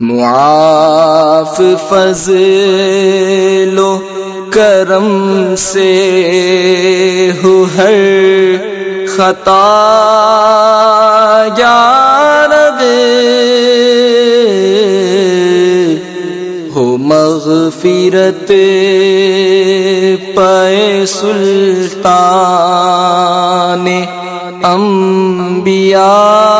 معاف فضل و کرم سے ہو ہر خطا یا رب ہو مغفرت پائے سلطان انبیاء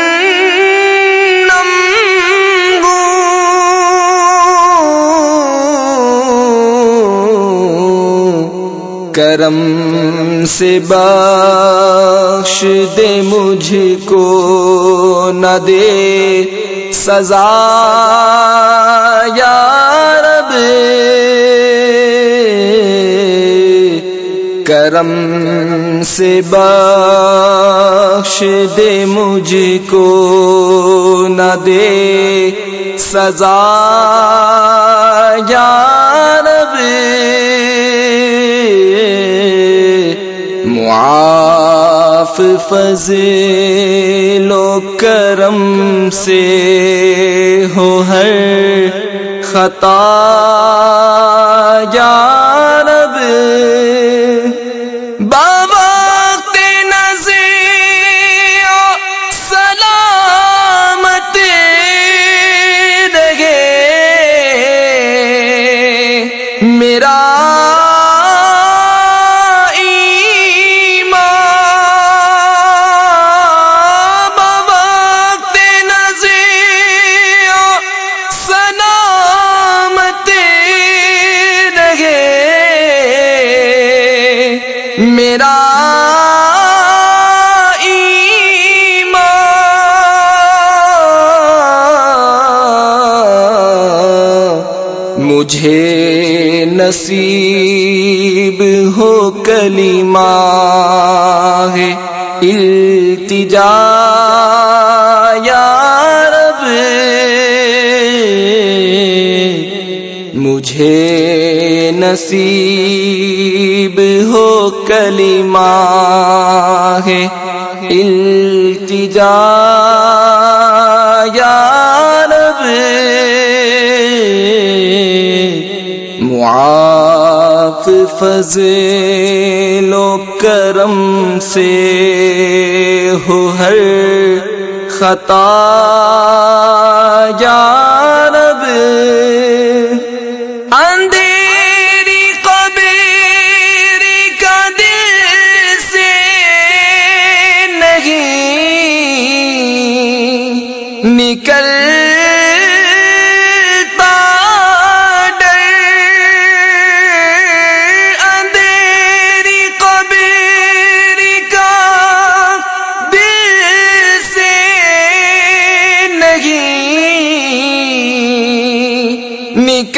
کرم سے بخش دے مجھ کو نہ دے سزا، یا رب۔ کرم سے بخش دے مجھ کو نہ دے سزا، یا رب۔ معاف فضل و کرم سے ہو ہر خطا یا مجھے نصیب ہو کلمہ ہے۔ التجا یا رب مجھے نصیب ہو کلمہ ہے۔ التجا معاف فضل و کرم سے ہو ہر خطا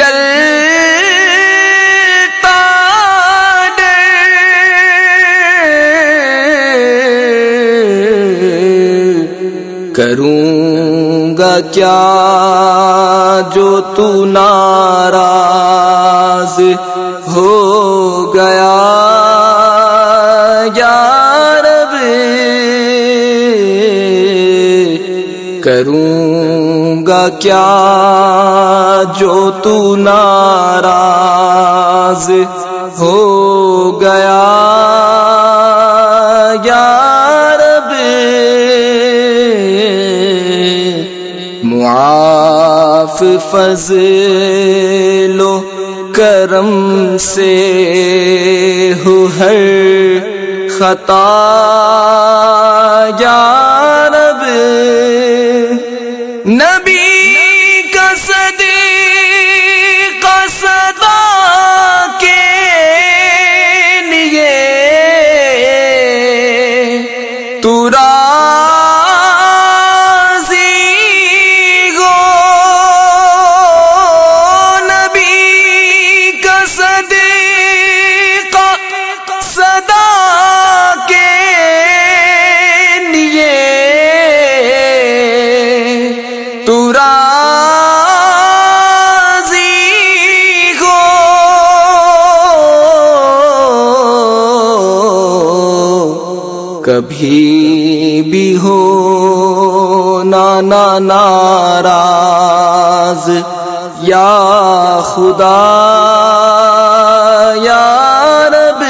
نہیں نکل کروں گا کیا جو تو ناراض ہو گیا۔ یا رب کروں گا کیا جو تو ناراض ہو گیا۔ یا رب، معاف فضل و کرم سے ہو ہر خطا۔ یا رب کبھی بھی ہو نانا ناراض، یا خدا، یا رب۔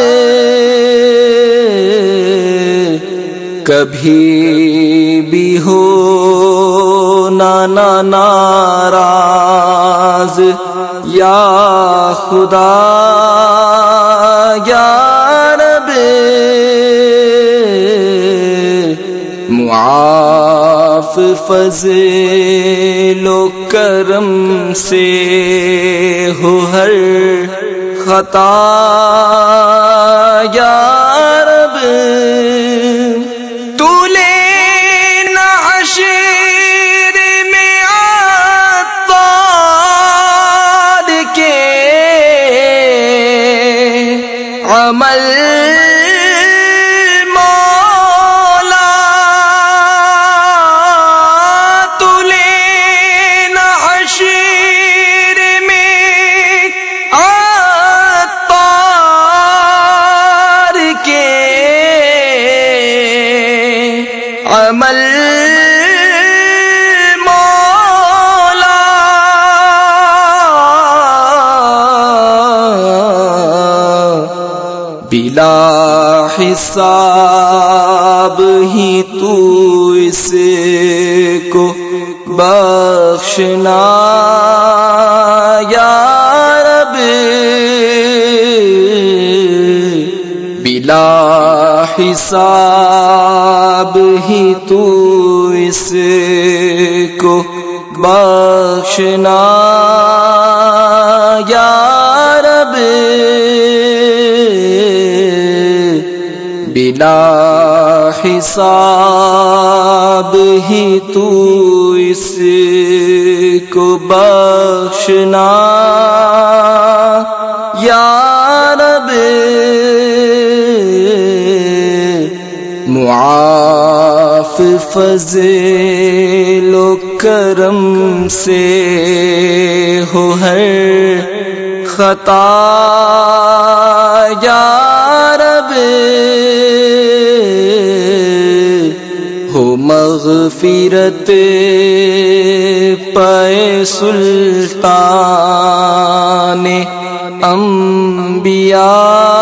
کبھی بھی ہو نانا ناراض، یا خدا، یا رب۔ معاف فضل و کرم سے ہو ہر خطا یا عمل مولا بلا حساب ہی تو اس کو بخشنا یا رب بلا حساب اب ہی تو اس کو بخشنا۔ یا رب، بلا حساب ہی تو اس کو بخشنا۔ یا رب معاف فضل و کرم سے ہو ہے خطا یا رب ہو مغفرت پے سلطان انبیاء